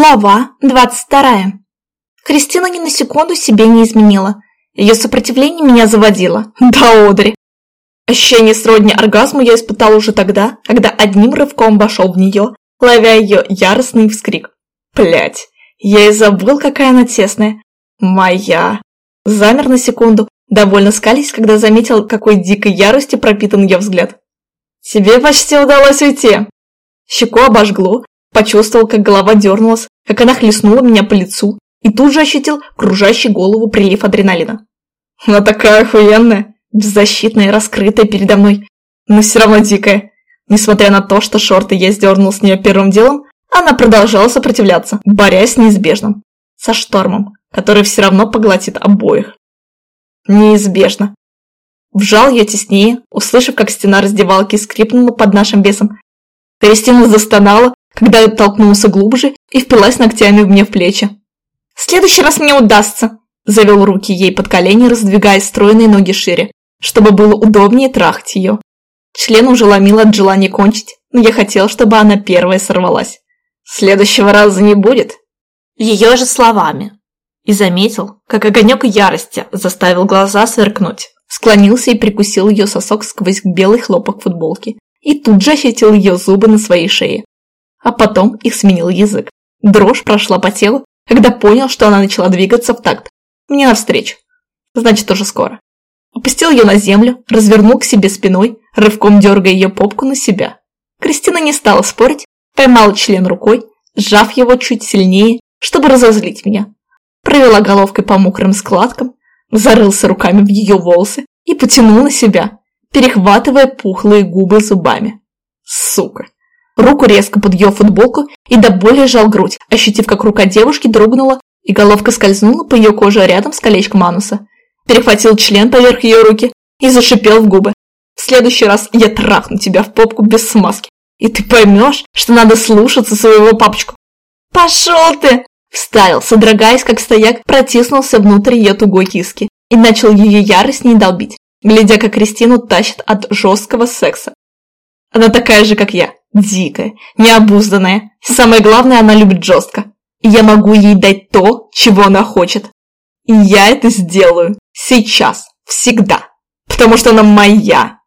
Глава 22. Кристина ни на секунду себе не изменила. Ее сопротивление меня заводило. Да, Одри. Ощущение сродни оргазму я испытал уже тогда, когда одним рывком вошел в нее, ловя ее яростный вскрик. Блять, я и забыл, какая она тесная. Моя. Замер на секунду, довольно скались, когда заметил, какой дикой ярости пропитан ее взгляд. Тебе почти удалось уйти. Щеку обожгло, Почувствовал, как голова дернулась, как она хлестнула меня по лицу, и тут же ощутил кружащий голову прилив адреналина. Она такая охуенная, беззащитная, раскрытая передо мной, но все равно дикая. Несмотря на то, что шорты я сдернул с нее первым делом, она продолжала сопротивляться, борясь с неизбежным. Со штормом, который все равно поглотит обоих. Неизбежно. Вжал ее теснее, услышав, как стена раздевалки скрипнула под нашим весом. Кристина застонала, когда я толкнулся глубже и впилась ногтями мне в плечи. «В следующий раз мне удастся!» Завел руки ей под колени, раздвигая стройные ноги шире, чтобы было удобнее трахать ее. Член уже ломил от желания кончить, но я хотел, чтобы она первая сорвалась. «Следующего раза не будет!» Ее же словами. И заметил, как огонек ярости заставил глаза сверкнуть. Склонился и прикусил ее сосок сквозь белый хлопок футболки. И тут же ощутил ее зубы на своей шее а потом их сменил язык. Дрожь прошла по телу, когда понял, что она начала двигаться в такт. Мне навстречу. Значит, уже скоро. Опустил ее на землю, развернул к себе спиной, рывком дергая ее попку на себя. Кристина не стала спорить, поймала член рукой, сжав его чуть сильнее, чтобы разозлить меня. Провела головкой по мокрым складкам, зарылся руками в ее волосы и потянул на себя, перехватывая пухлые губы зубами. Сука! Руку резко под ее футболку и до боли сжал грудь, ощутив, как рука девушки дрогнула и головка скользнула по ее коже рядом с колечком ануса. Перехватил член поверх ее руки и зашипел в губы. В следующий раз я трахну тебя в попку без смазки, и ты поймешь, что надо слушаться своего папочку. Пошел ты! Вставил, содрогаясь, как стояк, протиснулся внутрь ее тугой киски и начал ее яростней долбить, глядя, как Кристину тащит от жесткого секса. Она такая же, как я, дикая, необузданная. Самое главное, она любит жестко. И я могу ей дать то, чего она хочет. И я это сделаю. Сейчас. Всегда. Потому что она моя.